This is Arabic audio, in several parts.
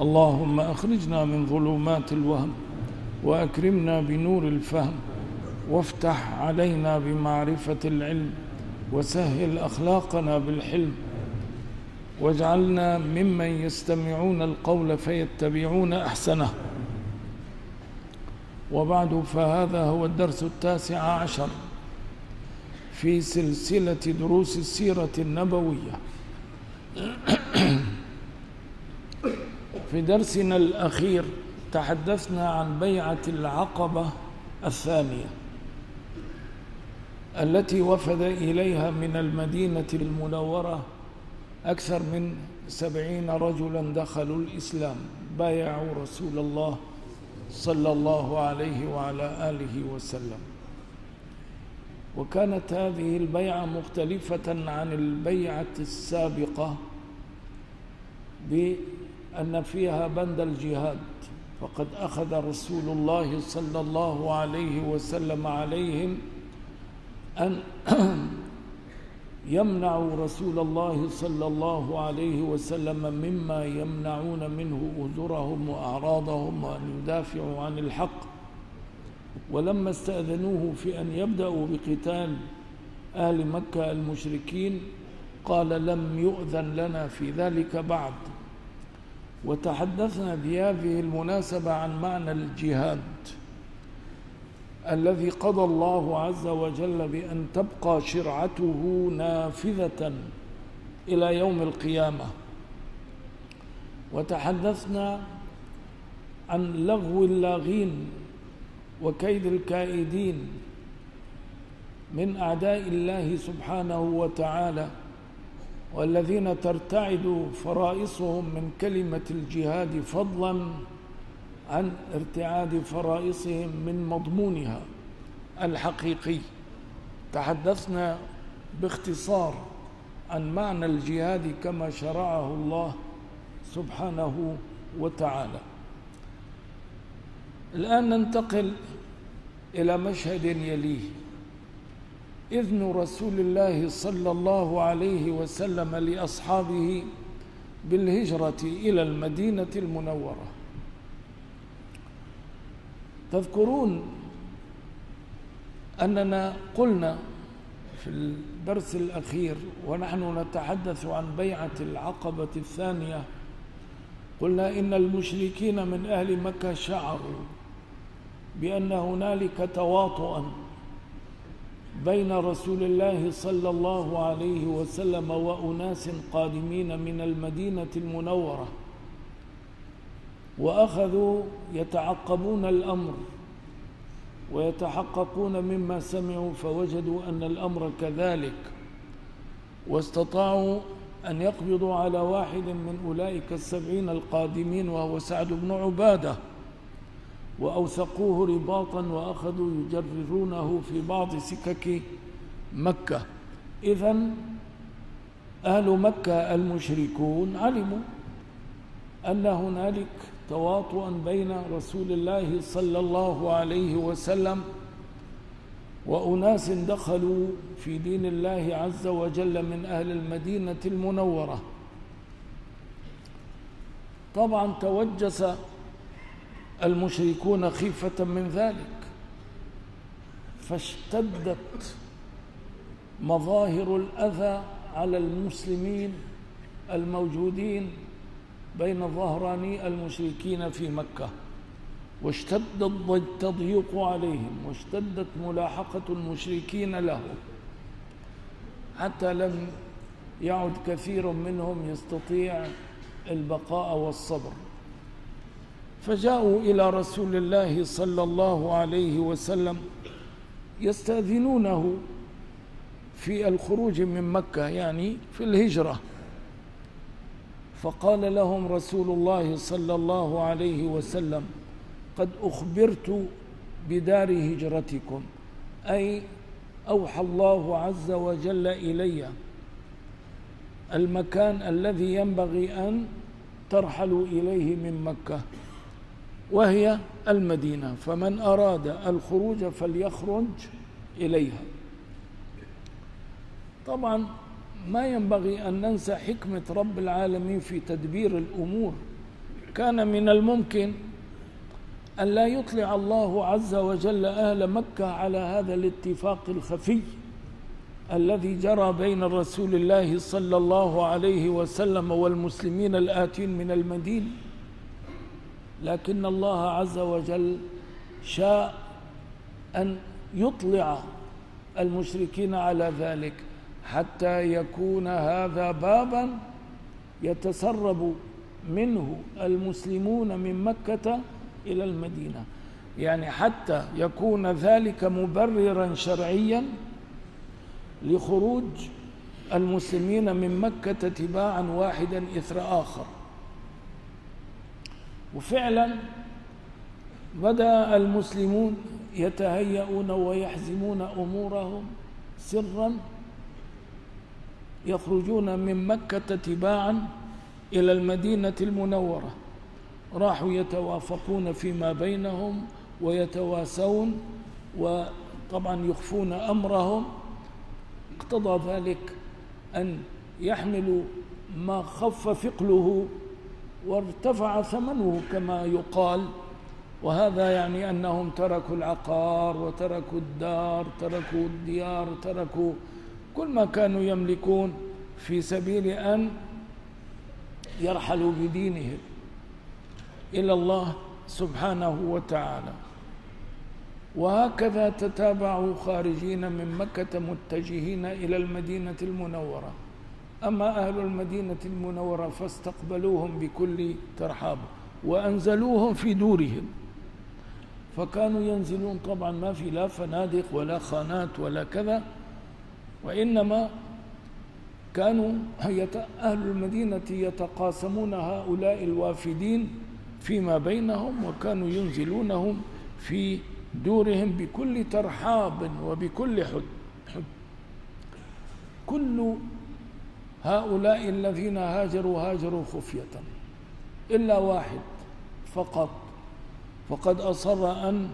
اللهم أخرجنا من ظلمات الوهم وأكرمنا بنور الفهم وافتح علينا بمعرفة العلم وسهل أخلاقنا بالحلم واجعلنا ممن يستمعون القول فيتبعون أحسنه. وبعد فهذا هو الدرس التاسع عشر في سلسلة دروس السيرة النبوية. في درسنا الأخير تحدثنا عن بيعة العقبة الثانية التي وفد إليها من المدينة المنورة أكثر من سبعين رجلا دخلوا الإسلام. بايعوا رسول الله صلى الله عليه وعلى آله وسلم. وكانت هذه البيعة مختلفة عن البيعة السابقة بأن فيها بند الجهاد. فقد أخذ رسول الله صلى الله عليه وسلم عليهم أن يمنعوا رسول الله صلى الله عليه وسلم مما يمنعون منه أذرهم وأعراضهم وأن يدافعوا عن الحق. ولما استأذنوه في أن يبدأوا بقتال أهل مكة المشركين قال لم يؤذن لنا في ذلك بعد. وتحدثنا بهذه المناسبة عن معنى الجهاد الذي قضى الله عز وجل بأن تبقى شرعته نافذة إلى يوم القيامة. وتحدثنا عن لغو اللاغين وكيد الكائدين من أعداء الله سبحانه وتعالى. والذين ترتعد فرائصهم من كلمة الجهاد فضلا عن ارتعاد فرائصهم من مضمونها. الحقيقي تحدثنا باختصار عن معنى الجهاد كما شرعه الله سبحانه وتعالى. الآن ننتقل إلى مشهد يليه. إذن رسول الله صلى الله عليه وسلم لأصحابه بالهجرة إلى المدينة المنورة. تذكرون أننا قلنا في الدرس الأخير ونحن نتحدث عن بيعة العقبة الثانية. قلنا إن المشركين من أهل مكة شعروا بأن هنالك تواطؤا بين رسول الله صلى الله عليه وسلم وأناس قادمين من المدينة المنورة وأخذوا يتعقبون الأمر ويتحققون مما سمعوا فوجدوا أن الأمر كذلك واستطاعوا أن يقبضوا على واحد من أولئك السبعين القادمين وهو سعد بن عبادة. وأوثقوه رباطا وأخذوا يجررونه في بعض سكك مكة. إذا أهل مكة المشركون علموا أن هنالك تواطؤا بين رسول الله صلى الله عليه وسلم وأناس دخلوا في دين الله عز وجل من أهل المدينة المنورة. طبعا توجس المشركون خيفة من ذلك. فاشتدت مظاهر الأذى على المسلمين الموجودين بين ظهراني المشركين في مكة. واشتد التضييق عليهم واشتدت ملاحقة المشركين لهم حتى لم يعد كثير منهم يستطيع البقاء والصبر. فجاءوا إلى رسول الله صلى الله عليه وسلم يستأذنونه في الخروج من مكة يعني في الهجرة. فقال لهم رسول الله صلى الله عليه وسلم قد أخبرت بدار هجرتكم أي أوحى الله عز وجل إلي. المكان الذي ينبغي أن ترحلوا إليه من مكة. وهي المدينة فمن أراد الخروج فليخرج إليها. طبعا ما ينبغي أن ننسى حكمة رب العالمين في تدبير الأمور. كان من الممكن أن لا يطلع الله عز وجل أهل مكة على هذا الاتفاق الخفي الذي جرى بين رسول الله صلى الله عليه وسلم والمسلمين الآتين من المدينة لكن الله عز وجل شاء أن يطلع المشركين على ذلك حتى يكون هذا بابا يتسرب منه المسلمون من مكة إلى المدينة. يعني حتى يكون ذلك مبررا شرعيا لخروج المسلمين من مكة تباعا واحدا إثر آخر. وفعلا بدأ المسلمون يتهيئون ويحزمون أمورهم سرا يخرجون من مكة تباعا إلى المدينة المنورة. راحوا يتوافقون فيما بينهم ويتواسون وطبعا يخفون أمرهم. اقتضى ذلك أن يحملوا ما خف ثقله وارتفع ثمنه كما يقال. وهذا يعني أنهم تركوا العقار وتركوا الدار تركوا الديار تركوا كل ما كانوا يملكون في سبيل أن يرحلوا بدينهم إلى الله سبحانه وتعالى. وهكذا تتابعوا خارجين من مكة متجهين إلى المدينة المنورة. أما أهل المدينة المنورة فاستقبلوهم بكل ترحاب وأنزلوهم في دورهم. فكانوا ينزلون طبعا ما في لا فنادق ولا خانات ولا كذا وإنما كانوا أهل المدينة يتقاسمون هؤلاء الوافدين فيما بينهم وكانوا ينزلونهم في دورهم بكل ترحاب وبكل حب, حب كل هؤلاء الذين هاجروا هاجروا خفية. إلا واحد فقط. فقد أصر أن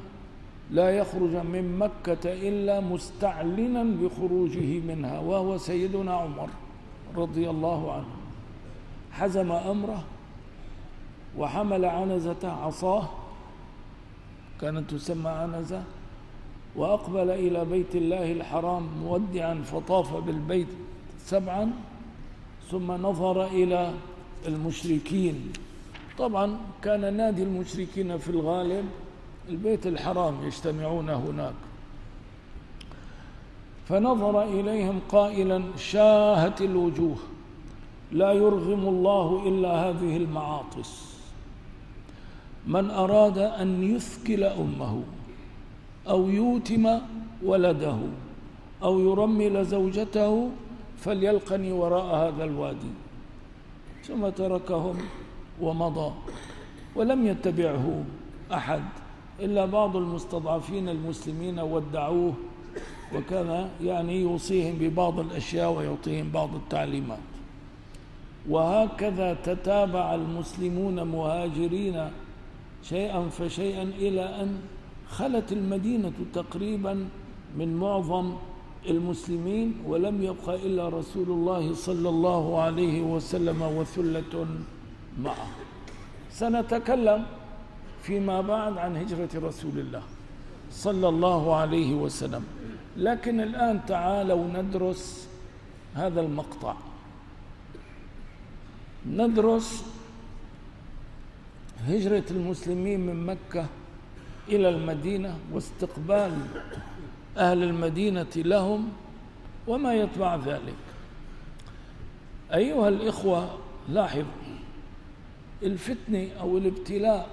لا يخرج من مكة إلا مستعلنا بخروجه منها وهو سيدنا عمر رضي الله عنه. حزم أمره وحمل عنزة عصاه كانت تسمى عنزة وأقبل إلى بيت الله الحرام مودعا فطاف بالبيت سبعا. ثم نظر إلى المشركين. طبعا كان نادي المشركين في الغالب البيت الحرام يجتمعون هناك. فنظر إليهم قائلا شاهت الوجوه لا يرغم الله إلا هذه المعاطس. من أراد أن يثكل أمه أو يوتم ولده أو يرمل زوجته فليلقني وراء هذا الوادي. ثم تركهم ومضى ولم يتبعه أحد إلا بعض المستضعفين المسلمين ودعوه وكان يعني يوصيهم ببعض الأشياء ويعطيهم بعض التعليمات. وهكذا تتابع المسلمون مهاجرين شيئا فشيئا إلى أن خلت المدينة تقريبا من معظم المسلمين ولم يبق إلا رسول الله صلى الله عليه وسلم وثلة معه. سنتكلم فيما بعد عن هجرة رسول الله صلى الله عليه وسلم. لكن الآن تعالوا ندرس هذا المقطع. ندرس هجرة المسلمين من مكة إلى المدينة واستقبال أهل المدينة لهم وما يتبع ذلك. أيها الإخوة لاحظوا الفتنة أو الابتلاء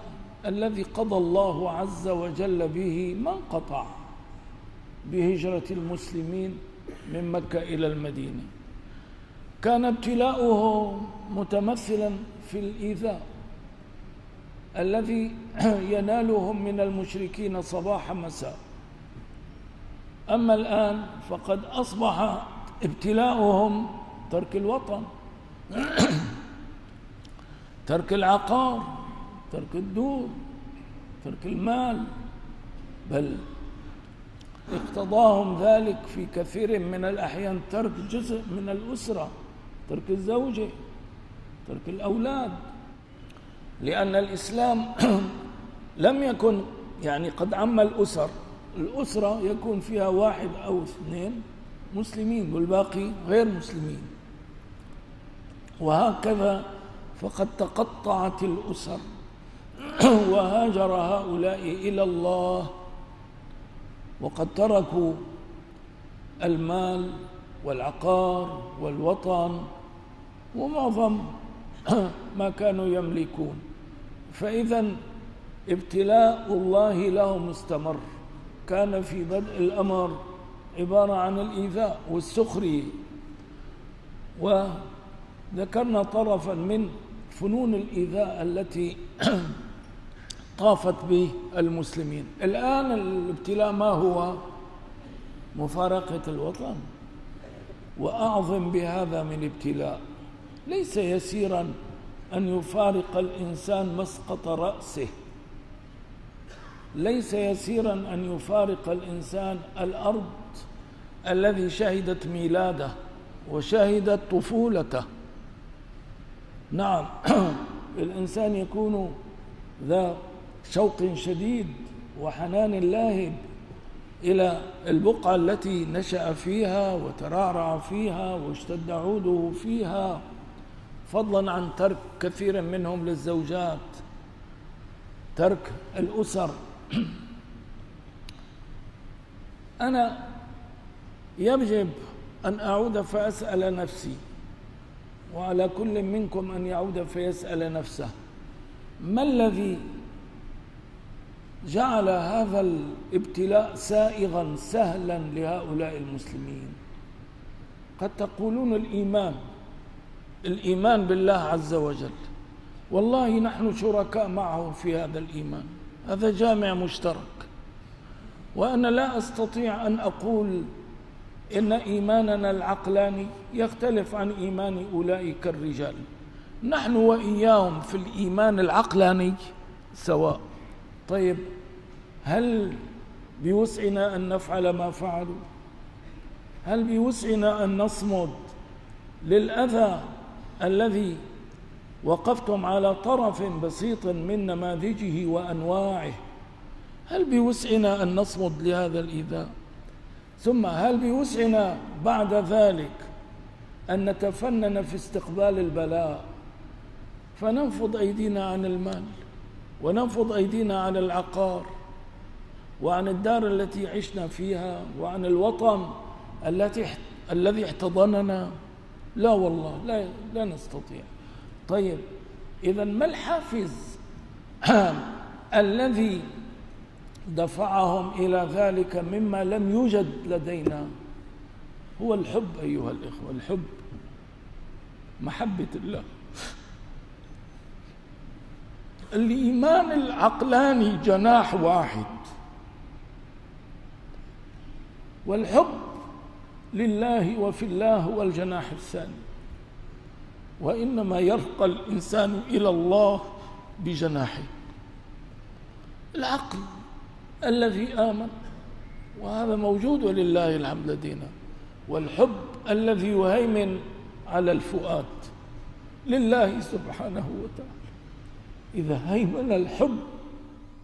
الذي قضى الله عز وجل به ما انقطع بهجرة المسلمين من مكة إلى المدينة. كان ابتلاؤه متمثلا في الإيذاء الذي ينالهم من المشركين صباح مساء. أما الآن فقد أصبح ابتلاؤهم ترك الوطن ترك العقار ترك الدور ترك المال بل اقتضاهم ذلك في كثير من الأحيان ترك جزء من الأسرة ترك الزوجة ترك الأولاد لأن الإسلام لم يكن يعني قد عم الأسر. الأسرة يكون فيها واحد أو اثنين مسلمين والباقي غير مسلمين. وهكذا فقد تقطعت الأسر. وهاجر هؤلاء إلى الله. وقد تركوا المال والعقار والوطن ومعظم ما كانوا يملكون. فإذا ابتلاء الله لهم استمر. كان في بدء الأمر عبارة عن الإيذاء والسخرية وذكرنا طرفا من فنون الإيذاء التي طافت به المسلمين الآن الابتلاء ما هو؟ مفارقة الوطن. وأعظم بهذا من ابتلاء. ليس يسيرا أن يفارق الإنسان مسقط رأسه. ليس يسيرا أن يفارق الإنسان الأرض الذي شهدت ميلاده وشهدت طفولته. نعم الإنسان يكون ذا شوق شديد وحنان لاهب إلى البقعة التي نشأ فيها وترعرع فيها واشتد عوده فيها فضلا عن ترك كثير منهم للزوجات ترك الأسر أنا يجب أن أعود فأسأل نفسي وعلى كل منكم أن يعود فيسأل نفسه. ما الذي جعل هذا الابتلاء سائغا سهلا لهؤلاء المسلمين؟ قد تقولون الإيمان الإيمان بالله عز وجل. والله نحن شركاء معه في هذا الإيمان. هذا جامع مشترك. وأنا لا أستطيع أن أقول إن إيماننا العقلاني يختلف عن إيمان أولئك الرجال. نحن وإياهم في الإيمان العقلاني سواء. طيب هل بوسعنا أن نفعل ما فعلوا؟ هل بوسعنا أن نصمد للأذى الذي وقفتم على طرف بسيط من نماذجه وأنواعه. هل بوسعنا أن نصمد لهذا الإيذاء؟ ثم هل بوسعنا بعد ذلك أن نتفنن في استقبال البلاء؟ فننفض أيدينا عن المال وننفض أيدينا عن العقار وعن الدار التي عشنا فيها وعن الوطن التي الذي احتضننا. لا والله لا لا نستطيع. طيب اذا ما الحافز الذي دفعهم إلى ذلك مما لم يوجد لدينا؟ هو الحب أيها الإخوة الحب. محبة الله. الإيمان العقلاني جناح واحد. والحب لله وفي الله هو الجناح الثاني. وإنما يرقى الإنسان إلى الله بجناحه. العقل الذي آمن وهذا موجود ولله الحمد لدينا والحب الذي يهيمن على الفؤاد لله سبحانه وتعالى. إذا هيمن الحب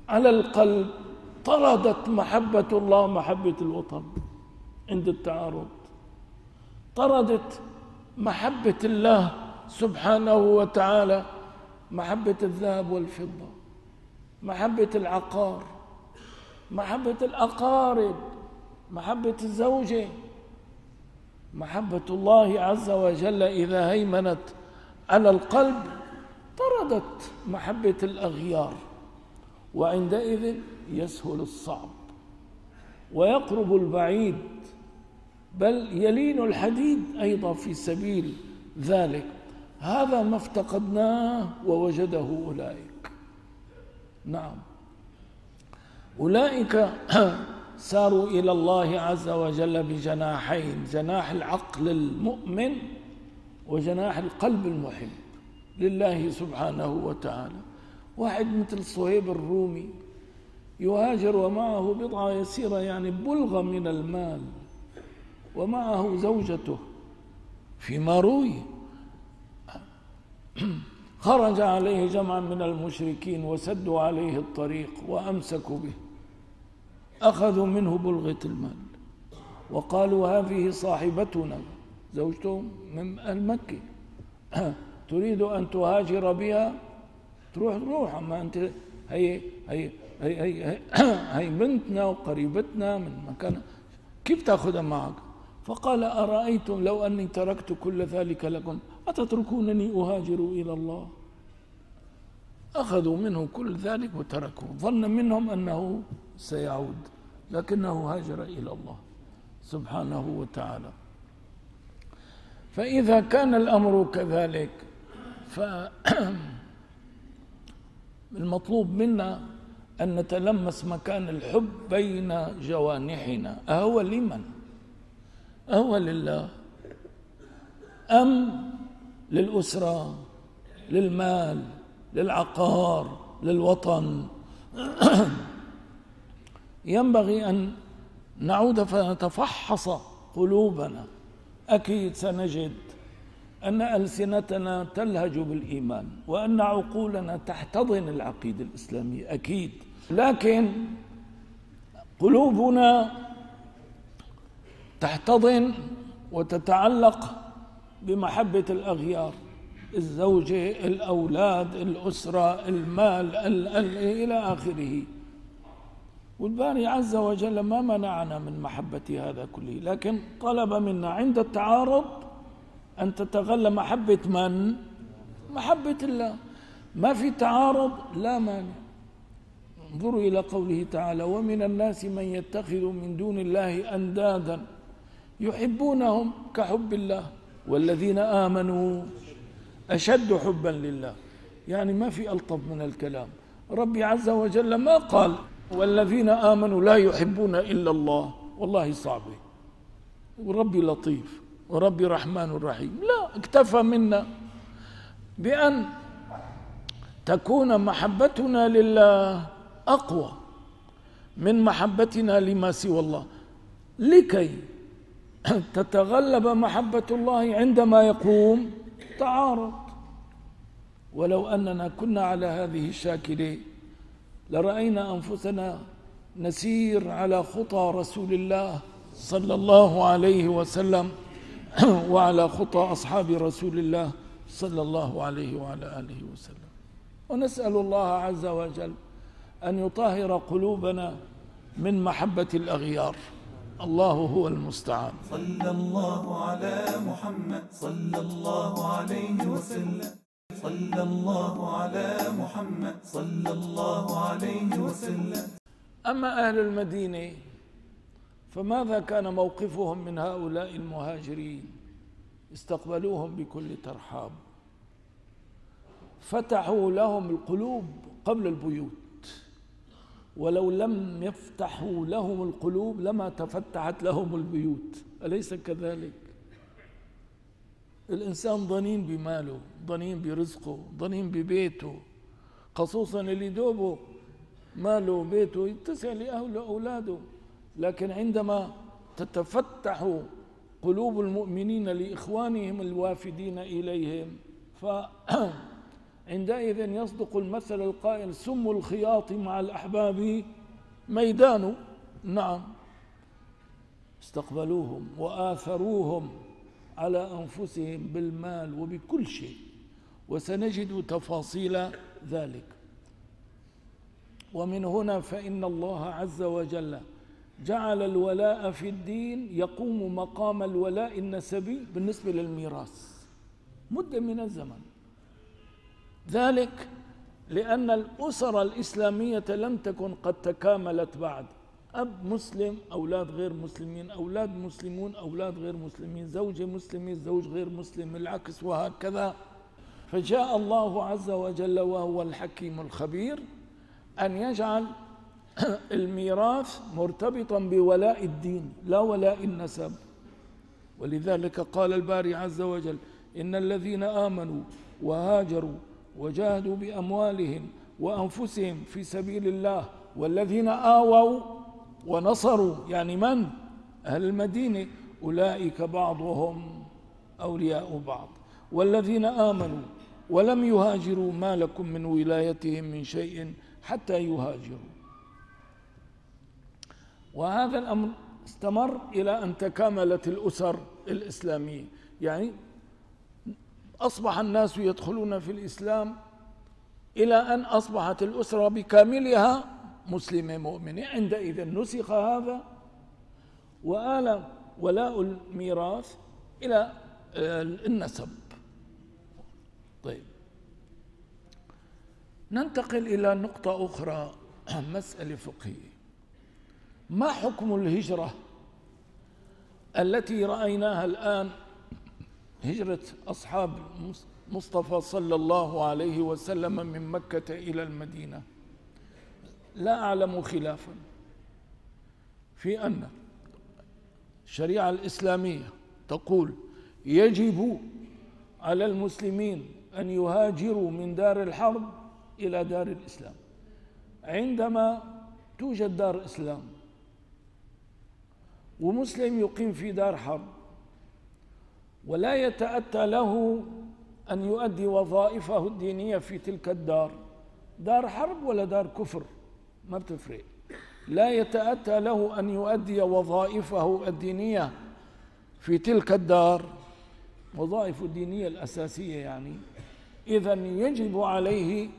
على القلب طردت محبة الله محبة الوطن عند التعارض. طردت محبة الله سبحانه وتعالى محبة الذهب والفضة محبة العقار محبة الأقارب محبة الزوجة. محبة الله عز وجل إذا هيمنت على القلب طردت محبة الأغيار وعندئذ يسهل الصعب ويقرب البعيد بل يلين الحديد أيضا في سبيل ذلك. هذا ما افتقدناه ووجده أولئك. نعم. أولئك ساروا إلى الله عز وجل بجناحين جناح العقل المؤمن وجناح القلب المحب لله سبحانه وتعالى. واحد مثل صهيب الرومي يهاجر ومعه بضعة يسيرة يعني بلغة من المال ومعه زوجته فيما روي خرج عليه جمع من المشركين وسدوا عليه الطريق وأمسكوا به. أخذوا منه بلغة المال. وقالوا هذه صاحبتنا. زوجته من المكي. تريد أن تهاجر بها؟ تروح روح. أما أنت هي هي هي هي, هي بنتنا وقريبتنا من مكان. كيف تأخذها معك؟ فقال أرأيتم لو أني تركت كل ذلك لكم؟ أتتركونني أهاجر إلى الله؟ أخذوا منه كل ذلك وتركوه. ظن منهم أنه سيعود لكنه هاجر إلى الله سبحانه وتعالى. فإذا كان الأمر كذلك فالمطلوب منا أن نتلمس مكان الحب بين جوانحنا. أهو لمن؟ أهو لله. أم للأسرة للمال للعقار للوطن. ينبغي أن نعود فنتفحص قلوبنا. أكيد سنجد أن ألسنتنا تلهج بالإيمان وأن عقولنا تحتضن العقيدة الإسلامية أكيد. لكن قلوبنا تحتضن وتتعلق بمحبة الأغيار الزوجة الأولاد الأسرة المال ال ال إلى آخره. والباري عز وجل ما منعنا من محبة هذا كله لكن طلب منا عند التعارض أن تتغلى محبة من؟ محبة الله. ما في تعارض؟ لا مانع. انظروا إلى قوله تعالى ومن الناس من يتخذ من دون الله أندادا يحبونهم كحب الله. والذين آمنوا أشد حبا لله. يعني ما في ألطف من الكلام. ربي عز وجل ما قال والذين آمنوا لا يحبون إلا الله. والله صعبة وربي لطيف. وربي رحمن رحيم. لا اكتفى منا بأن تكون محبتنا لله أقوى من محبتنا لما سوى الله. لكي تتغلب محبة الله عندما يقوم. تعارض. ولو أننا كنا على هذه الشاكلة لرأينا أنفسنا نسير على خطى رسول الله صلى الله عليه وسلم وعلى خطى أصحاب رسول الله صلى الله عليه وعلى آله وسلم. ونسأل الله عز وجل أن يطهر قلوبنا من محبة الأغيار. الله هو المستعان. صلى الله على محمد صلى الله عليه وسلم. صلى الله على محمد صلى الله عليه وسلم. أما أهل المدينة فماذا كان موقفهم من هؤلاء المهاجرين؟ استقبلوهم بكل ترحاب. فتحوا لهم القلوب قبل البيوت. ولو لم يفتحوا لهم القلوب لما تفتحت لهم البيوت. أليس كذلك؟ الإنسان ضنين بماله ضنين برزقه ضنين ببيته خصوصا اللي دوبه ماله بيته يتسع لأهله أولاده لكن عندما تتفتح قلوب المؤمنين لإخوانهم الوافدين إليهم فعندئذ يصدق المثل القائل سم الخياط مع الأحباب ميدان. نعم. استقبلوهم وآثروهم على أنفسهم بالمال وبكل شيء وسنجد تفاصيل ذلك. ومن هنا فإن الله عز وجل جعل الولاء في الدين يقوم مقام الولاء النسبي بالنسبة للميراث. مدة من الزمن. ذلك لأن الأسر الإسلامية لم تكن قد تكاملت بعد. أب مسلم أولاد غير مسلمين أولاد مسلمون أولاد غير مسلمين زوجة مسلمة زوج غير مسلم العكس وهكذا. فجاء الله عز وجل وهو الحكيم الخبير أن يجعل الميراث مرتبطا بولاء الدين لا ولاء النسب. ولذلك قال الباري عز وجل إن الذين آمنوا وهاجروا وجاهدوا بأموالهم وأنفسهم في سبيل الله والذين آووا ونصروا. يعني من؟ أهل المدينة. أولئك بعضهم أولياء بعض. والذين آمنوا ولم يهاجروا ما لكم من ولايتهم من شيء حتى يهاجروا. وهذا الأمر استمر إلى أن تكاملت الأسر الإسلامية. يعني أصبح الناس يدخلون في الإسلام إلى أن أصبحت الأسرة بكاملها مسلمة مؤمنة عندئذ نسخ هذا وآل ولاء الميراث إلى النسب. طيب. ننتقل إلى نقطة أخرى مسألة فقهية. ما حكم الهجرة التي رأيناها الآن هجرة أصحاب مصطفى صلى الله عليه وسلم من مكة إلى المدينة. لا أعلم خلافا في أن الشريعة الإسلامية تقول يجب على المسلمين أن يهاجروا من دار الحرب إلى دار الإسلام. عندما توجد دار إسلام ومسلم يقيم في دار حرب ولا يتأتى له أن يؤدي وظائفه الدينية في تلك الدار. دار حرب ولا دار كفر؟ ما بتفرق. لا يتأتى له أن يؤدي وظائفه الدينية في تلك الدار. وظائف الدينية الأساسية يعني. إذا يجب عليه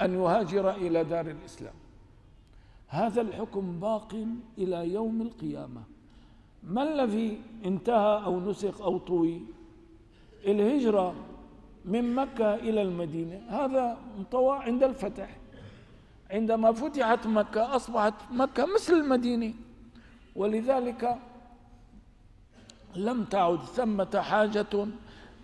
أن يهاجر إلى دار الإسلام. هذا الحكم باق إلى يوم القيامة. ما الذي انتهى أو نسخ أو طوي؟ الهجرة من مكة إلى المدينة هذا انطوى عند الفتح. عندما فتحت مكة أصبحت مكة مثل المدينة. ولذلك لم تعد ثمة حاجة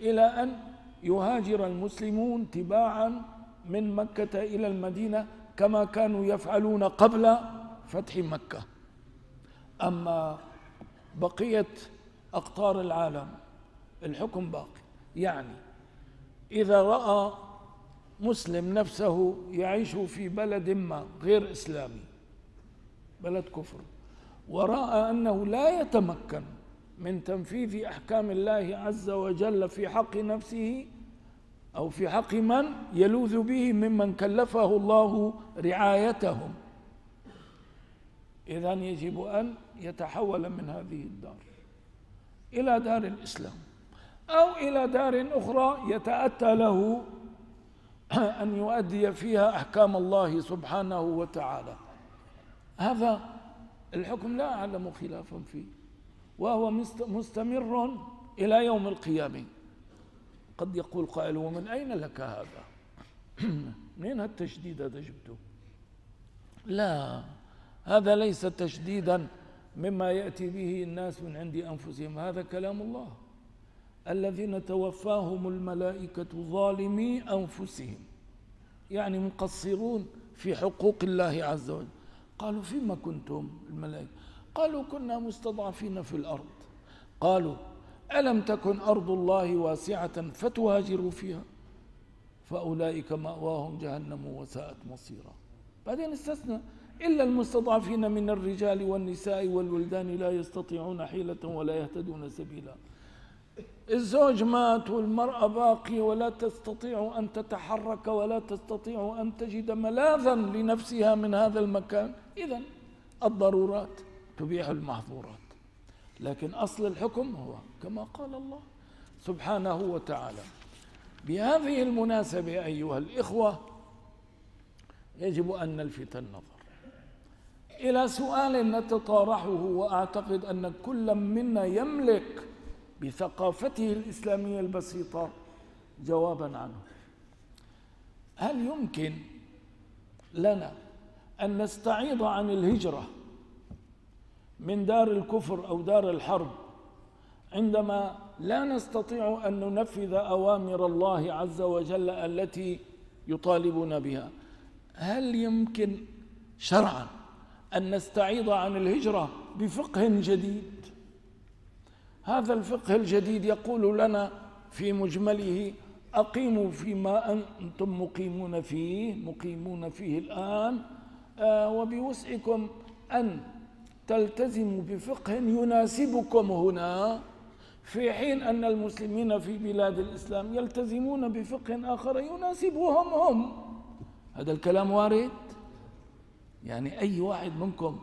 إلى أن يهاجر المسلمون تباعا من مكة إلى المدينة كما كانوا يفعلون قبل فتح مكة. أما بقية أقطار العالم الحكم باقي. يعني إذا رأى مسلم نفسه يعيش في بلد ما غير إسلامي بلد كفر ورأى أنه لا يتمكن من تنفيذ أحكام الله عز وجل في حق نفسه أو في حق من يلوذ به ممن كلفه الله رعايتهم إذا يجب أن يتحول من هذه الدار إلى دار الإسلام أو إلى دار أخرى يتأتى له أن يؤدي فيها أحكام الله سبحانه وتعالى. هذا الحكم لا أعلم خلافا فيه وهو مستمر إلى يوم القيامة. قد يقول قائل ومن أين لك هذا؟ منين هالتشديد هذا جبته؟ لا هذا ليس تشديدا مما يأتي به الناس من عند أنفسهم. هذا كلام الله. الذين توفاهم الملائكة ظالمي أنفسهم. يعني مقصرون في حقوق الله عز وجل. قالوا فيما كنتم الملائكة؟ قالوا كنا مستضعفين في الأرض. قالوا ألم تكن أرض الله واسعة فتهاجروا فيها؟ فأولئك مأواهم جهنم وساءت مصيرا. بعدين استثنى إلا المستضعفين من الرجال والنساء والولدان لا يستطيعون حيلة ولا يهتدون سبيلا. الزوج مات والمرأة باقية ولا تستطيع أن تتحرك ولا تستطيع أن تجد ملاذا لنفسها من هذا المكان. إذا الضرورات تبيح المحظورات. لكن أصل الحكم هو كما قال الله سبحانه وتعالى. بهذه المناسبة أيها الإخوة يجب أن نلفت النظر. إلى سؤال نتطارحه وأعتقد أن كل منا يملك بثقافته الإسلامية البسيطة جوابا عنه. هل يمكن لنا أن نستعيض عن الهجرة من دار الكفر أو دار الحرب عندما لا نستطيع أن ننفذ أوامر الله عز وجل التي يطالبنا بها؟ هل يمكن شرعا أن نستعيض عن الهجرة بفقه جديد. هذا الفقه الجديد يقول لنا في مجمله أقيموا فيما أنتم مقيمون فيه مقيمون فيه الآن آه وبوسعكم أن تلتزموا بفقه يناسبكم هنا في حين أن المسلمين في بلاد الإسلام يلتزمون بفقه آخر يناسبهم هم. هذا الكلام وارد؟ يعني أي واحد منكم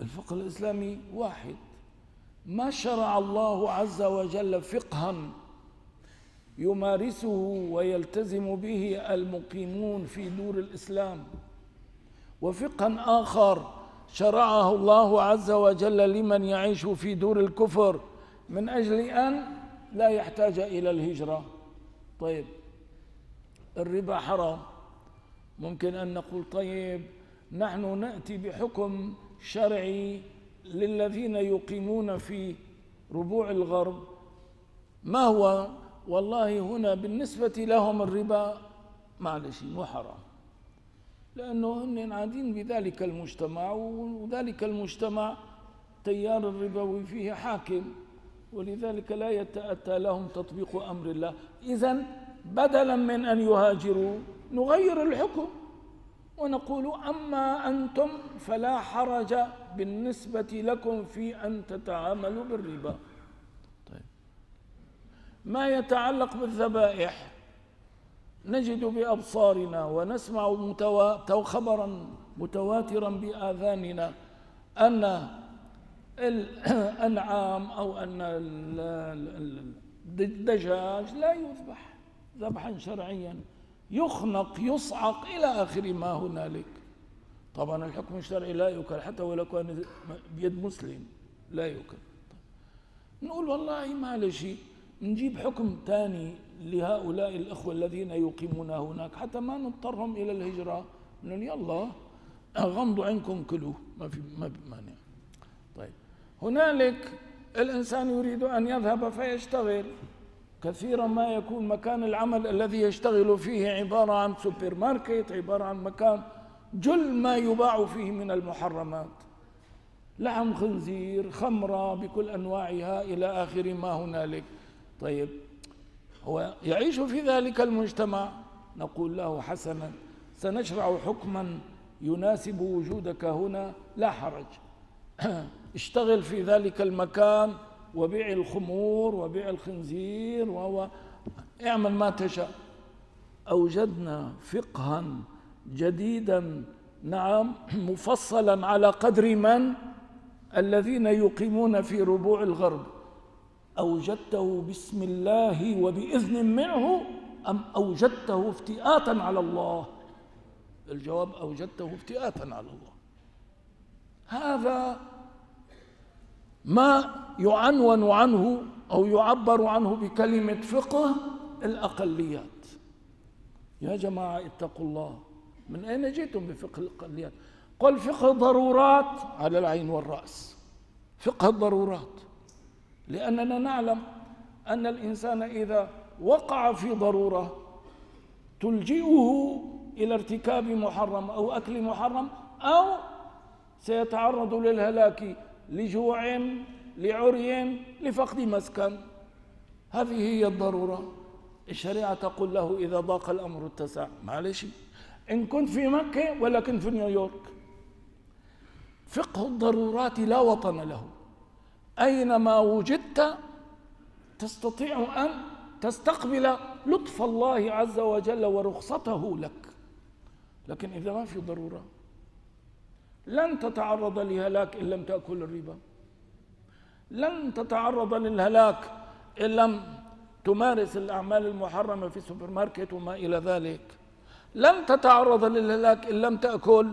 الفقه الإسلامي واحد. ما شرع الله عز وجل فقها يمارسه ويلتزم به المقيمون في دور الإسلام. وفقها آخر شرعه الله عز وجل لمن يعيش في دور الكفر من أجل أن لا يحتاج إلى الهجرة. طيب الربا حرام. ممكن أن نقول طيب نحن نأتي بحكم شرعي للذين يقيمون في ربوع الغرب. ما هو؟ والله هنا بالنسبة لهم الربا معلش مو حرام لأنه هن عادين بذلك المجتمع وذلك المجتمع تيار الربوي فيه حاكم ولذلك لا يتأتى لهم تطبيق أمر الله. إذا بدلا من أن يهاجروا نغير الحكم. ونقول أما أنتم فلا حرج بالنسبة لكم في أن تتعاملوا بالربا. طيب. ما يتعلق بالذبائح؟ نجد بأبصارنا ونسمع متوا... خبرا متواترا بآذاننا أن الأنعام أو أن الدجاج لا يذبح ذبحا شرعيا. يخنق يصعق إلى آخر ما هنالك. طبعا الحكم الشرعي لا يكل حتى ولو كان بيد مسلم لا يكل نقول والله معلش نجيب حكم ثاني لهؤلاء الأخوة الذين يقيمون هناك حتى ما نضطرهم إلى الهجرة. نقول يلا غمضوا عينكم كلوا ما في ما مانع. طيب. هنالك الإنسان يريد أن يذهب فيشتغل. كثيرا ما يكون مكان العمل الذي يشتغل فيه عبارة عن سوبر ماركت عبارة عن مكان جل ما يباع فيه من المحرمات. لحم خنزير خمرة بكل أنواعها إلى آخر ما هنالك. طيب هو يعيش في ذلك المجتمع؟ نقول له حسنا. سنشرع حكما يناسب وجودك هنا؟ لا حرج. اشتغل في ذلك المكان وبيع الخمور وبيع الخنزير وهو اعمل ما تشاء. أوجدنا فقها جديدا نعم مفصلا على قدر من؟ الذين يقيمون في ربوع الغرب. أوجدته بسم الله وبإذن منه أم أوجدته افتئاتا على الله؟ الجواب أوجدته افتئاتا على الله. هذا ما يعنون عنه أو يعبر عنه بكلمة فقه الأقليات. يا جماعة اتقوا الله. من أين جئتم بفقه الأقليات؟ قل فقه ضرورات على العين والرأس. فقه الضرورات. لأننا نعلم أن الإنسان إذا وقع في ضرورة تلجئه إلى ارتكاب محرم أو أكل محرم أو سيتعرض للهلاك لجوع لعري لفقد مسكن. هذه هي الضرورة. الشريعة تقول له إذا ضاق الأمر اتسع. معلش. إن كنت في مكة ولا كنت في نيويورك. فقه الضرورات لا وطن له. أينما وجدت تستطيع أن تستقبل لطف الله عز وجل ورخصته لك. لكن إذا ما في ضرورة. لن تتعرض لهلاك إن لم تأكل الربا. لن تتعرض للهلاك إن لم تمارس الأعمال المحرمة في السوبر ماركت وما إلى ذلك. لن تتعرض للهلاك إن لم تأكل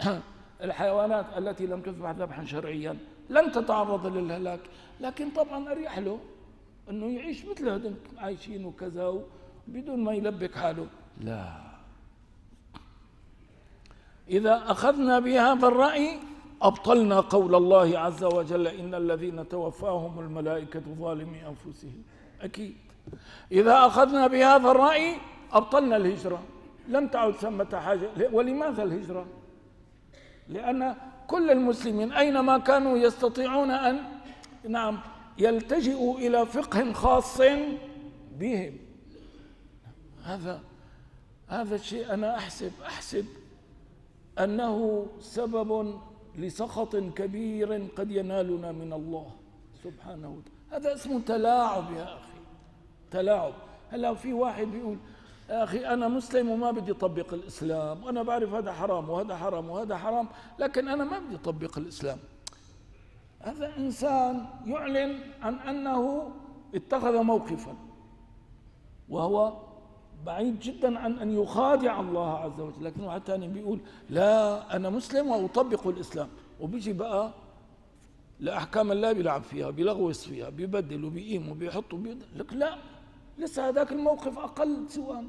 الحيوانات التي لم تذبح ذبحا شرعيا. لن تتعرض للهلاك. لكن طبعا أريح له أنه يعيش مثل هذول عايشين وكذا بدون ما يلبك حاله. لا. إذا أخذنا بهذا الرأي أبطلنا قول الله عز وجل إن الذين توفاهم الملائكة ظالمي أنفسهم. أكيد. إذا أخذنا بهذا الرأي أبطلنا الهجرة. لم تعد ثمة حاجة. ولماذا الهجرة؟ لأن كل المسلمين أينما كانوا يستطيعون أن نعم يلتجئوا إلى فقه خاص بهم. هذا هذا الشيء أنا أحسب أحسب أنه سبب لسخط كبير قد ينالنا من الله سبحانه وتعالى. هذا اسمه تلاعب يا أخي. تلاعب. هلا في واحد بيقول يا أخي أنا مسلم وما بدي أطبق الإسلام وأنا بعرف هذا حرام وهذا حرام وهذا حرام لكن أنا ما بدي أطبق الإسلام. هذا إنسان يعلن عن أنه اتخذ موقفا وهو بعيد جدا عن أن يخادع الله عز وجل. لكن واحد ثاني بيقول لا أنا مسلم وأطبق الإسلام. وبيجي بقى لأحكام الله بيلعب فيها بيلغوص فيها بيبدل وبيقيم وبيحط لك لا لسه هذاك الموقف أقل سوءا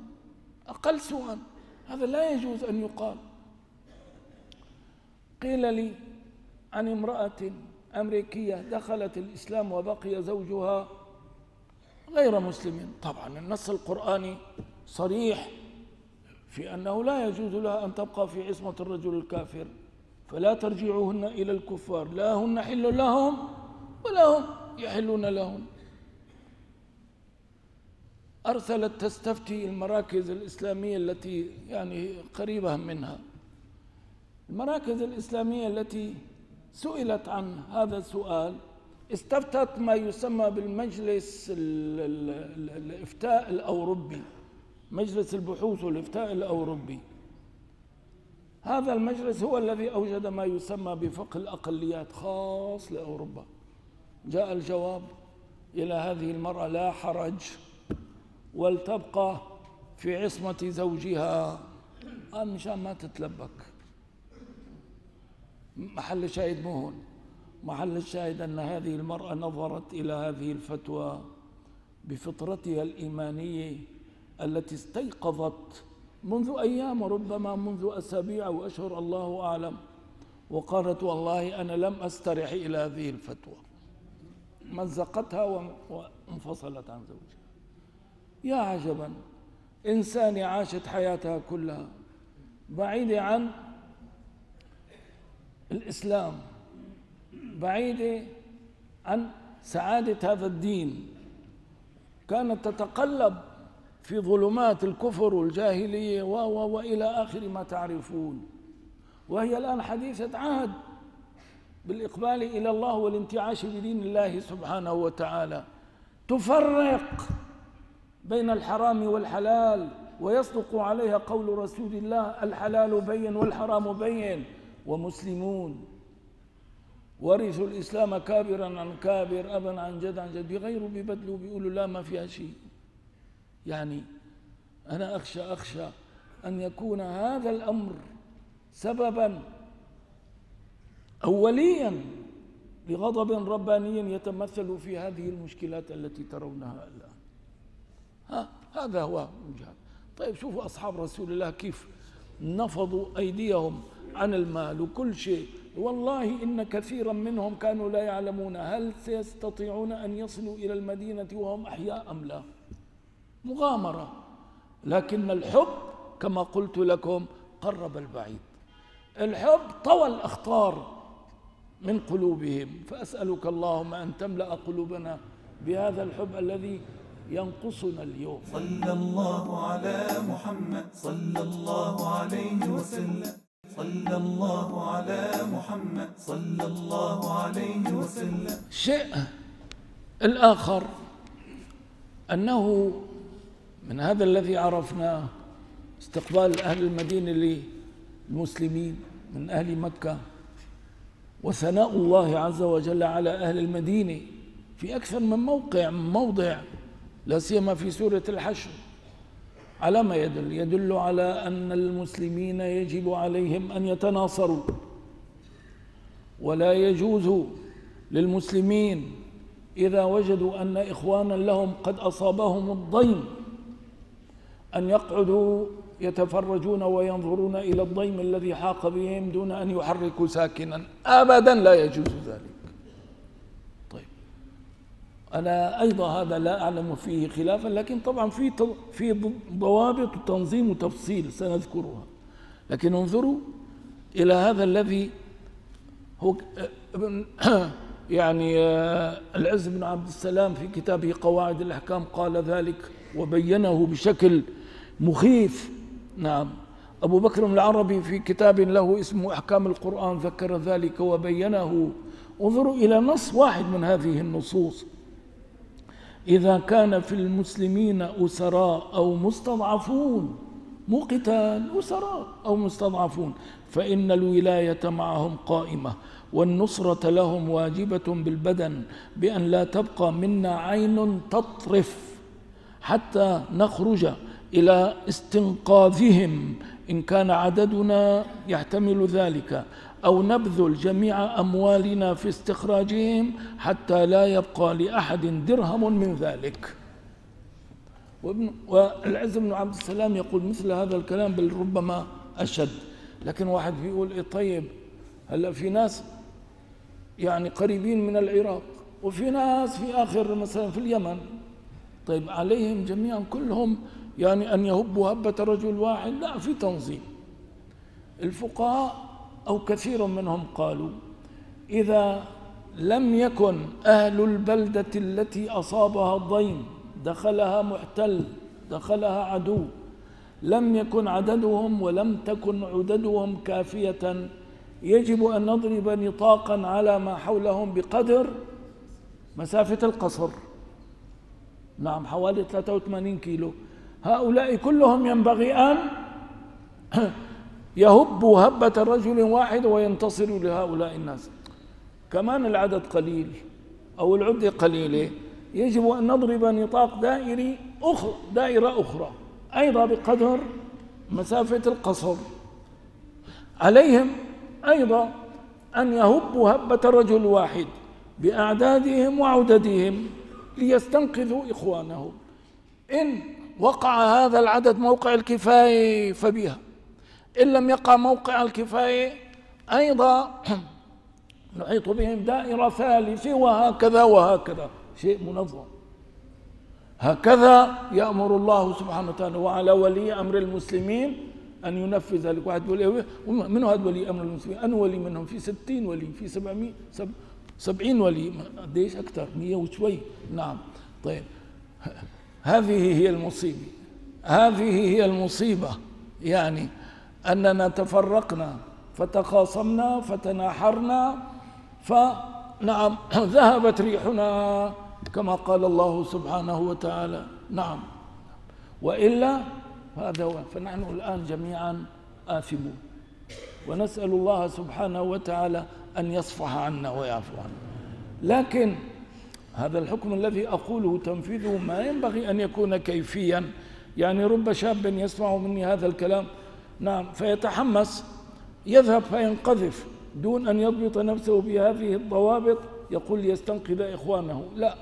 أقل سوءا. هذا لا يجوز أن يقال. قيل لي عن امرأة أمريكية دخلت الإسلام وبقي زوجها غير مسلم. طبعا النص القرآني صريح في أنه لا يجوز لها أن تبقى في عصمة الرجل الكافر فلا ترجعوهن إلى الكفار. لا هن حل لهم ولا هم يحلون لهم. أرسلت تستفتي المراكز الإسلامية التي يعني قريبة منها. المراكز الإسلامية التي سئلت عن هذا السؤال استفتت ما يسمى بالمجلس الإفتاء الأوروبي. مجلس البحوث والإفتاء الأوروبي. هذا المجلس هو الذي أوجد ما يسمى بفقه الأقليات خاص لأوروبا. جاء الجواب إلى هذه المرأة لا حرج ولتبقى في عصمة زوجها. مشان ما تتلبك. محل الشاهد مو هون. محل الشاهد أن هذه المرأة نظرت إلى هذه الفتوى بفطرتها الإيمانية التي استيقظت منذ أيام وربما منذ أسابيع أو أشهر الله أعلم. وقالت والله أنا لم أسترح إلى هذه الفتوى. مزقتها وانفصلت عن زوجها. يا عجبا إنسانة عاشت حياتها كلها بعيدة عن الإسلام بعيدة عن سعادة هذا الدين كانت تتقلب في ظلمات الكفر والجاهلية و و وإلى آخر ما تعرفون. وهي الآن حديثة عهد بالإقبال إلى الله والانتعاش بدين الله سبحانه وتعالى. تفرق بين الحرام والحلال ويصدق عليها قول رسول الله الحلال بين والحرام بين. ومسلمون ورثوا الإسلام كابرا عن كابر أبا عن جد عن جد بغير ببدلوا بيقولوا لا ما فيها شيء. يعني أنا أخشى أخشى أن يكون هذا الأمر سببا أوليا لغضب رباني يتمثل في هذه المشكلات التي ترونها الآن. ها هذا هو وجهة طيب شوفوا أصحاب رسول الله كيف نفضوا أيديهم عن المال وكل شيء. والله إن كثيرا منهم كانوا لا يعلمون هل سيستطيعون أن يصلوا إلى المدينة وهم أحياء أم لا. مغامرة. لكن الحب كما قلت لكم قرب البعيد. الحب طوى الأخطار من قلوبهم. فأسألك اللهم أن تملأ قلوبنا بهذا الحب الذي ينقصنا اليوم. صلى الله على محمد. صلى الله عليه وسلم. صلى الله على محمد. صلى الله عليه وسلم. شيء الآخر أنه من هذا الذي عرفناه استقبال أهل المدينة للمسلمين من أهل مكة. وثناء الله عز وجل على أهل المدينة في أكثر من موقع موضع لا سيما في سورة الحشر. على ما يدل؟ يدل على أن المسلمين يجب عليهم أن يتناصروا. ولا يجوز للمسلمين إذا وجدوا أن إخوانا لهم قد أصابهم الضيم أن يقعدوا يتفرجون وينظرون إلى الضيم الذي حاق بهم دون أن يحركوا ساكنا. أبدا لا يجوز ذلك. طيب. أنا أيضا هذا لا أعلم فيه خلافا لكن طبعا في في ضوابط وتنظيم وتفصيل سنذكرها. لكن انظروا إلى هذا الذي هو يعني آه، العز بن عبد السلام في كتابه قواعد الأحكام قال ذلك وبينه بشكل مخيف. نعم. أبو بكر العربي في كتاب له اسمه أحكام القرآن ذكر ذلك وبينه. انظروا إلى نص واحد من هذه النصوص. إذا كان في المسلمين أسراء أو مستضعفون مو قتال أسراء أو مستضعفون فإن الولاية معهم قائمة والنصرة لهم واجبة بالبدن بأن لا تبقى منا عين تطرف حتى نخرج إلى استنقاذهم. إن كان عددنا يحتمل ذلك. أو نبذل جميع أموالنا في استخراجهم حتى لا يبقى لأحد درهم من ذلك. وابن والعز بن عبد السلام يقول مثل هذا الكلام بل ربما أشد. لكن واحد بيقول إيه طيب هلا في ناس يعني قريبين من العراق وفي ناس في آخر مثلا في اليمن. طيب عليهم جميعا كلهم يعني أن يهبوا هبة رجل واحد؟ لا في تنظيم. الفقهاء أو كثير منهم قالوا إذا لم يكن أهل البلدة التي أصابها الضيم دخلها محتل دخلها عدو لم يكن عددهم ولم تكن عددهم كافية يجب أن نضرب نطاقا على ما حولهم بقدر مسافة القصر. نعم حوالي 83 كيلو. هؤلاء كلهم ينبغي أن يهبوا هبة رجل واحد وينتصروا لهؤلاء الناس. كمان العدد قليل أو العدة قليلة يجب أن نضرب نطاق دائري أخرى دائرة أخرى أيضا بقدر مسافة القصر. عليهم أيضا أن يهبوا هبة رجل واحد بأعدادهم وعددهم ليستنقذوا إخوانهم. إن وقع هذا العدد موقع الكفاية فبها. إن لم يقع موقع الكفاية أيضا نحيط بهم دائرة ثالثة وهكذا وهكذا. شيء منظم. هكذا يأمر الله سبحانه وتعالى وعلى ولي أمر المسلمين أن ينفذ ذلك واحد يقول إيه من هذا ولي أمر المسلمين؟ أنا ولي منهم في ستين ولي في سبعمائة سب سبعين ولي. قديش أكثر مية وشوي. نعم. طيب. هذه هي المصيبة. هذه هي المصيبة. يعني أننا تفرقنا فتخاصمنا فتناحرنا فنعم ذهبت ريحنا كما قال الله سبحانه وتعالى. نعم. وإلا هذا هو فنحن الآن جميعا آثمون. ونسأل الله سبحانه وتعالى أن يصفح عنا ويعفو عنا. لكن هذا الحكم الذي أقوله تنفيذه ما ينبغي أن يكون كيفيا. يعني رب شاب يسمع مني هذا الكلام نعم فيتحمس يذهب فينقذف دون أن يضبط نفسه بهذه الضوابط. يقول ليستنقذ إخوانه. لا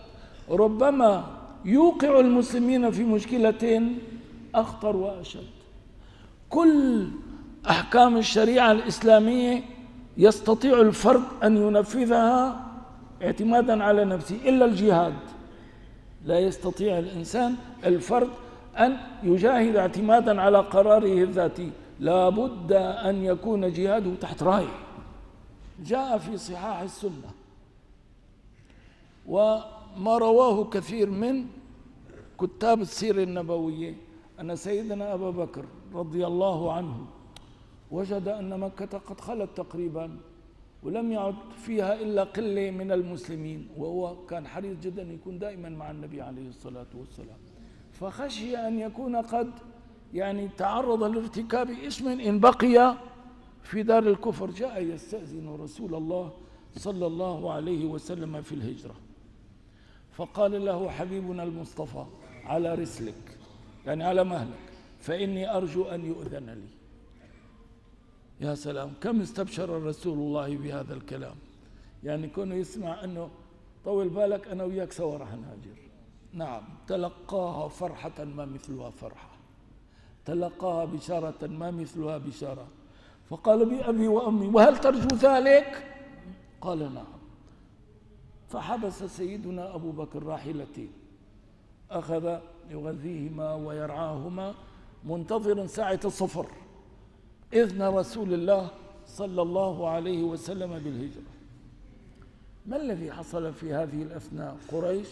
ربما يوقع المسلمين في مشكلة أخطر وأشد. كل أحكام الشريعة الإسلامية يستطيع الفرد أن ينفذها اعتمادا على نفسه إلا الجهاد. لا يستطيع الإنسان الفرد أن يجاهد اعتمادا على قراره الذاتي. لا بد أن يكون جهاده تحت رأية. جاء في صحاح السنة. وما رواه كثير من كتاب السيرة النبوية أن سيدنا أبا بكر رضي الله عنه وجد أن مكة قد خلت تقريبا ولم يعد فيها إلا قلة من المسلمين وهو كان حريص جدا يكون دائما مع النبي عليه الصلاة والسلام. فخشي أن يكون قد يعني تعرض لارتكاب اسم إن بقي في دار الكفر. جاء يستأذن رسول الله صلى الله عليه وسلم في الهجرة. فقال له حبيبنا المصطفى على رسلك يعني على مهلك فإني أرجو أن يؤذن لي. يا سلام كم استبشر رسول الله بهذا الكلام؟ يعني كونه يسمع أنه طول بالك أنا وياك سوا رح نهاجر. نعم تلقاها فرحة ما مثلها فرحة. تلقاها بشارة ما مثلها بشارة. فقال بأبي وأمي وهل ترجو ذلك؟ قال نعم. فحبس سيدنا أبو بكر راحلتين أخذ يغذيهما ويرعاهما منتظرا ساعة الصفر. إذن رسول الله صلى الله عليه وسلم بالهجرة. ما الذي حصل في هذه الأثناء؟ قريش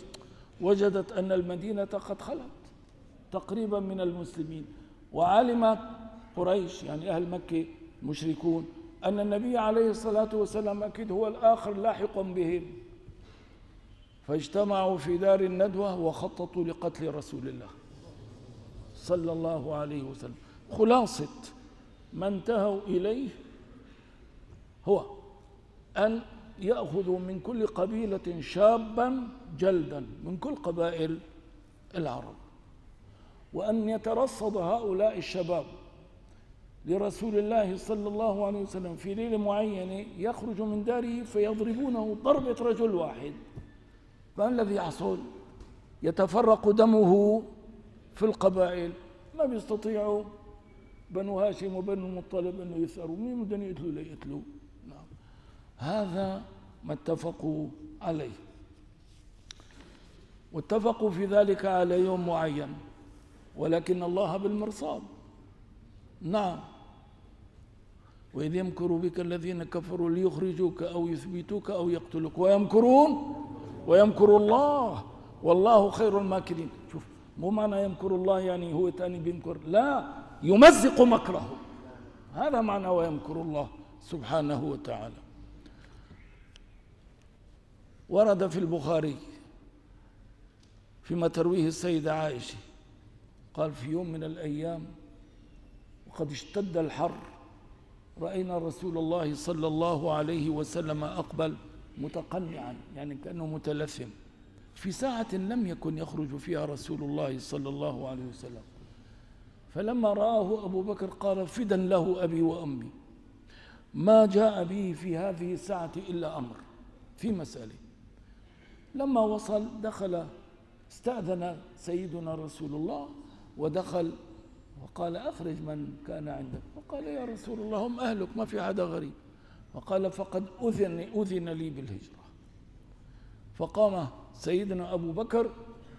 وجدت أن المدينة قد خلت تقريبا من المسلمين وعلمت قريش يعني أهل مكة مشركون أن النبي عليه الصلاة والسلام أكيد هو الآخر لاحق بهم. فاجتمعوا في دار الندوة وخططوا لقتل رسول الله صلى الله عليه وسلم. خلاصة ما انتهوا إليه هو أن يأخذوا من كل قبيلة شابا جلدا من كل قبائل العرب وأن يترصد هؤلاء الشباب لرسول الله صلى الله عليه وسلم في ليلة معينة يخرج من داره فيضربونه ضربة رجل واحد. ما الذي يحصل يتفرق دمه في القبائل ما بيستطيعوا بنو هاشم وبنو المطلب أنه يثأروا مين بدهم يقتلوا ليقتلوا نعم. هذا ما اتفقوا عليه. واتفقوا في ذلك على يوم معين ولكن الله بالمرصاد. نعم. وإذ يمكر بك الذين كفروا ليخرجوك أو يثبتوك أو يقتلوك. ويمكرون؟ ويمكر الله. والله خير الماكرين. شوف مو معنى يمكر الله يعني هو تاني بيمكر. لا. يمزق مكره. هذا معنى ويمكر الله سبحانه وتعالى. ورد في البخاري فيما ترويه السيدة عائشة قال في يوم من الأيام وقد اشتد الحر رأينا رسول الله صلى الله عليه وسلم أقبل متقنعا يعني كأنه متلثم. في ساعة لم يكن يخرج فيها رسول الله صلى الله عليه وسلم. فلما رآه أبو بكر قال فدا له أبي وأمي. ما جاء به في هذه الساعة إلا أمر في مسألة. لما وصل دخل استأذن سيدنا رسول الله ودخل وقال أخرج من كان عندك. وقال يا رسول الله هم أهلك ما في حدا غريب. وقال فقد أذن, أذن لي بالهجرة. فقام سيدنا أبو بكر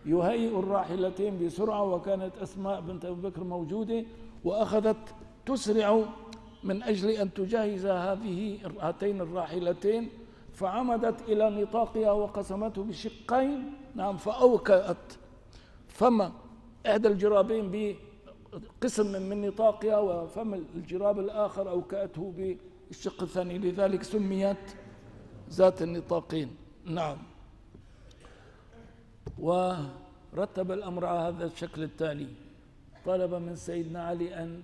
يهيئ الراحلتين بسرعة وكانت أسماء بنت أبي بكر موجودة وأخذت تسرع من أجل أن تجهز هذه هاتين الراحلتين فعمدت إلى نطاقها وقسمته بشقين. نعم فأوكأت. فم إحدى الجرابين بقسم من نطاقها وفم الجراب الآخر أوكأته بالشق الثاني. لذلك سميت ذات النطاقين. نعم. ورتب الأمر على هذا الشكل التالي. طلب من سيدنا علي أن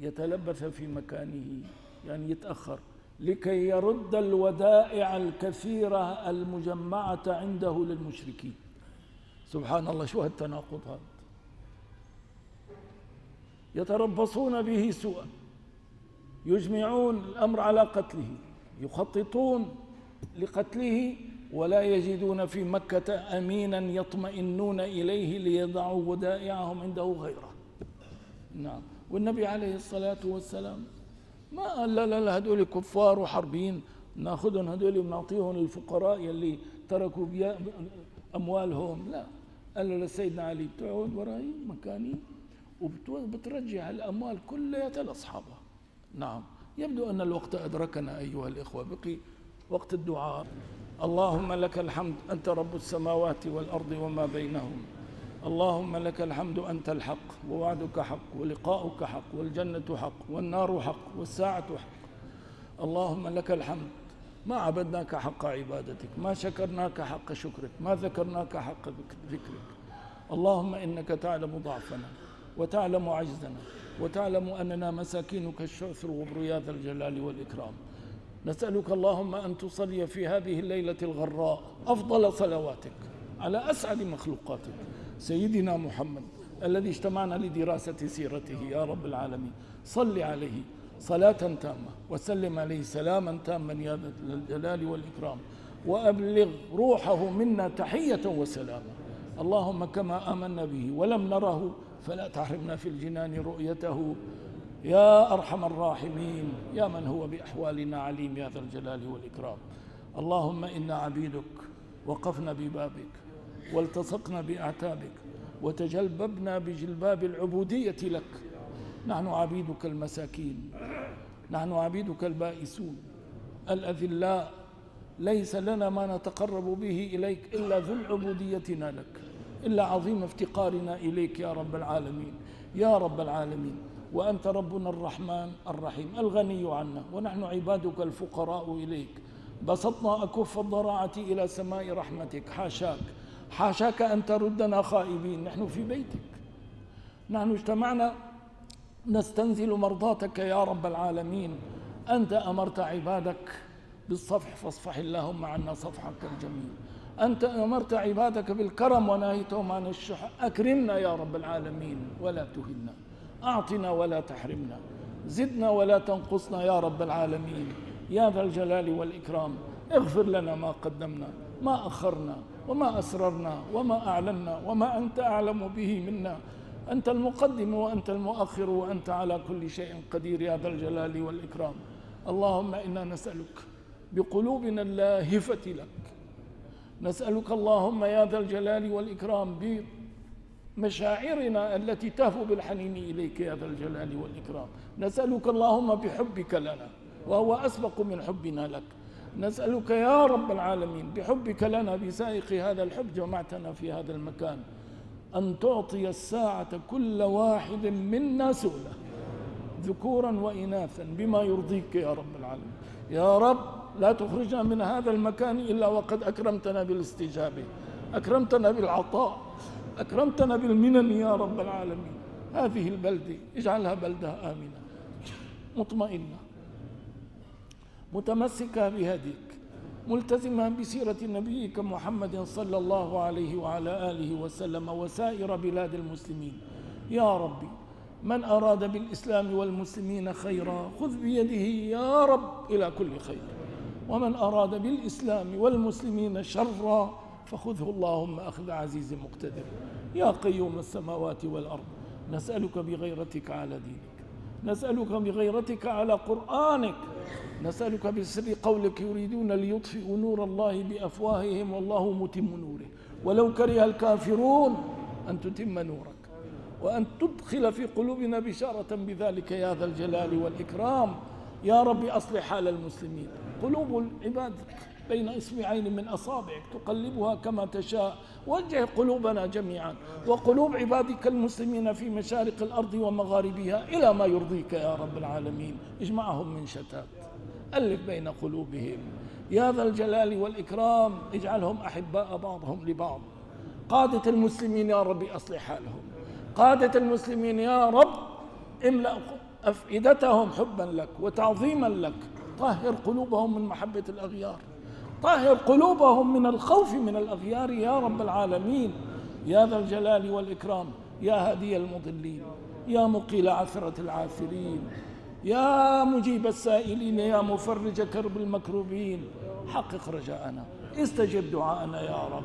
يتلبث في مكانه يعني يتأخر لكي يرد الودائع الكثيرة المجمعة عنده للمشركين. سبحان الله شو هالتناقض هذا؟ يتربصون به سوءا يجمعون الأمر على قتله يخططون لقتله ولا يجدون في مكة أمينا يطمئنون إليه ليضعوا ودائعهم عنده غيره. نعم. والنبي عليه الصلاة والسلام ما قال لا لا لا هدول كفار وحربين ناخذهم هدول ونعطيهم للفقراء يلي تركوا أموالهم. لا. قال له لسيدنا علي بتقعد وراي مكاني وبترجع الأموال كلها لأصحابها. نعم. يبدو أن الوقت أدركنا أيها الإخوة بقي وقت الدعاء. اللهم لك الحمد أنت رب السماوات والأرض وما بينهم. اللهم لك الحمد أنت الحق. ووعدك حق ولقاؤك حق والجنة حق والنار حق والساعة حق. اللهم لك الحمد. ما عبدناك حق عبادتك ما شكرناك حق شكرك ما ذكرناك حق ذكرك. اللهم إنك تعلم ضعفنا وتعلم عجزنا وتعلم أننا مساكينك الشعث الغبر يا ذا الجلال والإكرام. نسألك اللهم أن تصلي في هذه الليلة الغراء أفضل صلواتك على أسعد مخلوقاتك. سيدنا محمد الذي اجتمعنا لدراسة سيرته يا رب العالمين صل عليه صلاة تامة وسلم عليه سلاما تاما يا ذا الجلال والإكرام وأبلغ روحه منا تحية وسلاما اللهم كما آمنا به ولم نره فلا تحرمنا في الجنان رؤيته. يا أرحم الراحمين يا من هو بأحوالنا عليم يا ذا الجلال والإكرام. اللهم إنا عبيدك وقفنا ببابك والتصقنا بأعتابك وتجلببنا بجلباب العبودية لك. نحن عبيدك المساكين نحن عبيدك البائسون. الأذلاء ليس لنا ما نتقرب به إليك إلا ذو العبوديتنا لك. إلا عظيم افتقارنا إليك يا رب العالمين يا رب العالمين. وأنت ربنا الرحمن الرحيم الغني عنا ونحن عبادك الفقراء إليك. بسطنا أكف الضراعة إلى سماء رحمتك. حاشاك حاشاك أن تردنا خائبين. نحن في بيتك. نحن اجتمعنا نستنزل مرضاتك يا رب العالمين. أنت أمرت عبادك بالصفح فاصفح اللهم عنا صفحك الجميل. أنت أمرت عبادك بالكرم ونهيتهم عن الشح. أكرمنا يا رب العالمين ولا تهنا. أعطنا ولا تحرمنا. زدنا ولا تنقصنا يا رب العالمين. يا ذا الجلال والإكرام اغفر لنا ما قدمنا ما أخرنا وما أسررنا وما أعلنا وما أنت أعلم به منا. أنت المقدم وأنت المؤخر وأنت على كل شيء قدير يا ذا الجلال والإكرام. اللهم إنا نسألك بقلوبنا اللاهفة لك. نسألك اللهم يا ذا الجلال والإكرام بمشاعرنا التي تهفو بالحنين إليك يا ذا الجلال والإكرام. نسألك اللهم بحبك لنا وهو أسبق من حبنا لك. نسألك يا رب العالمين بحبك لنا بسائق هذا الحب جمعتنا في هذا المكان أن تعطي الساعة كل واحد منا سؤله ذكورا وإناثا بما يرضيك يا رب العالمين. يا رب لا تخرجنا من هذا المكان إلا وقد أكرمتنا بالاستجابة أكرمتنا بالعطاء. أكرمتنا بالمنن يا رب العالمين. هذه البلدة اجعلها بلدة آمنة. مطمئنة. متمسكة بهديك. ملتزما بسيرة نبيك محمد صلى الله عليه وعلى آله وسلم وسائر بلاد المسلمين. يا ربي من أراد بالإسلام والمسلمين خيرا خذ بيده يا رب إلى كل خير. ومن أراد بالإسلام والمسلمين شرا فخذه اللهم أخذ عزيز مقتدر. يا قيوم السماوات والأرض نسألك بغيرتك على دينك نسألك بغيرتك على قرآنك نسألك بسر قولك يريدون ليطفئوا نور الله بأفواههم والله متم نوره. ولو كره الكافرون أن تتم نورك وأن تدخل في قلوبنا بشارة بذلك يا ذا الجلال والإكرام. يا رب أصلح حال المسلمين قلوب العباد بين اصبعين من أصابعك تقلبها كما تشاء. وجه قلوبنا جميعا. وقلوب عبادك المسلمين في مشارق الأرض ومغاربها إلى ما يرضيك يا رب العالمين. اجمعهم من شتات. ألف بين قلوبهم. يا ذا الجلال والإكرام. اجعلهم أحباء بعضهم لبعض. قادة المسلمين يا رب أصلح حالهم. قادة المسلمين يا رب املأ أفئدتهم حبا لك وتعظيما لك. طهر قلوبهم من محبة الأغيار. طهر قلوبهم من الخوف من الأغيار يا رب العالمين يا ذا الجلال والإكرام يا هادي المضلين يا مقيل عثرة العاثرين يا مجيب السائلين يا مفرج كرب المكروبين. حقق رجاءنا استجب دعاءنا يا رب.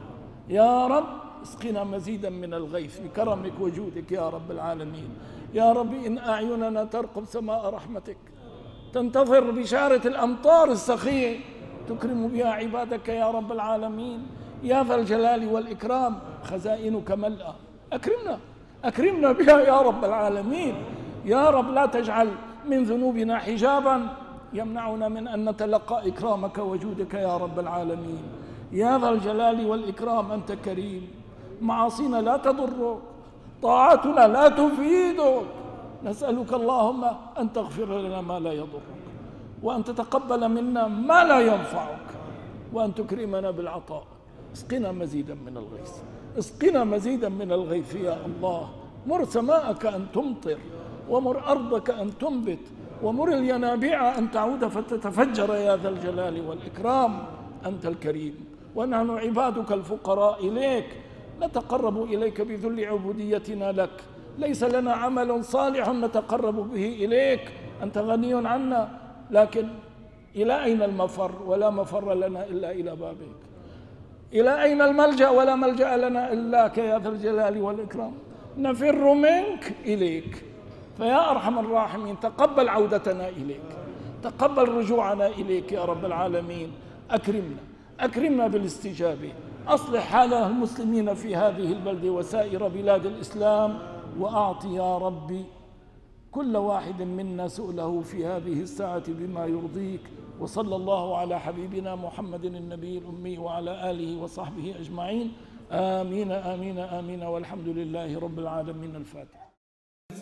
يا رب اسقنا مزيدا من الغيث بكرمك وجودك يا رب العالمين. يا رب إن أعيننا ترقب سماء رحمتك تنتظر بشارة الأمطار السخية. تكرم بها عبادك يا رب العالمين. يا ذا الجلال والإكرام خزائنك ملأى أكرمنا أكرمنا بها يا رب العالمين. يا رب لا تجعل من ذنوبنا حجابا. يمنعنا من أن نتلقى إكرامك وجودك يا رب العالمين. يا ذا الجلال والإكرام أنت كريم. معاصينا لا تضرك طاعتنا لا تفيدك. نسألك اللهم أن تغفر لنا ما لا يضرك. وأن تتقبل منا ما لا ينفعك. وأن تكرمنا بالعطاء. اسقنا مزيدا من الغيث. اسقنا مزيدا من الغيث يا الله. مر سماءك أن تمطر ومر أرضك أن تنبت ومر الينابيع أن تعود فتتفجر يا ذا الجلال والإكرام. أنت الكريم. ونحن عبادك الفقراء إليك. نتقرب إليك بذل عبوديتنا لك. ليس لنا عمل صالح نتقرب به إليك. أنت غني عنا. لكن إلى أين المفر؟ ولا مفر لنا إلا إلى بابك. إلى أين الملجأ؟ ولا ملجأ لنا إلاك يا ذا الجلال والإكرام. نفر منك إليك. فيا أرحم الراحمين تقبل عودتنا إليك. تقبل رجوعنا إليك يا رب العالمين. أكرمنا أكرمنا بالاستجابة. أصلح حال المسلمين في هذه البلد وسائر بلاد الإسلام. وأعط يا ربي كل واحد منا سؤله في هذه الساعة بما يرضيك. وصلى الله على حبيبنا محمد النبي الأمي وعلى آله وصحبه أجمعين. آمين آمين آمين. والحمد لله رب العالمين. الفاتح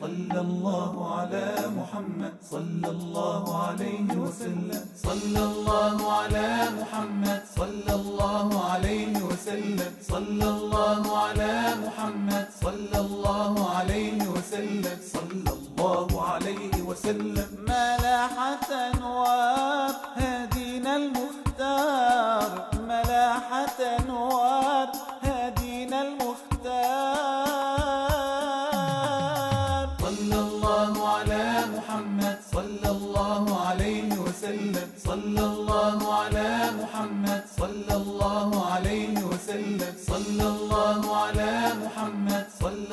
صلى الله على محمد صلى الله عليه وسلم. صلى الله على محمد صلى الله عليه وسلم. صلى الله على محمد صلى الله عليه وسلم. صلى الله عليه وسلم. ملاحة أنوار هدينا المختار. ملاحة أنوار هدينا المختار. صلى الله على محمد. صلى الله عليه وسلم. صلى الله على محمد. صلى الله عليه وسلم. صلى الله على محمد.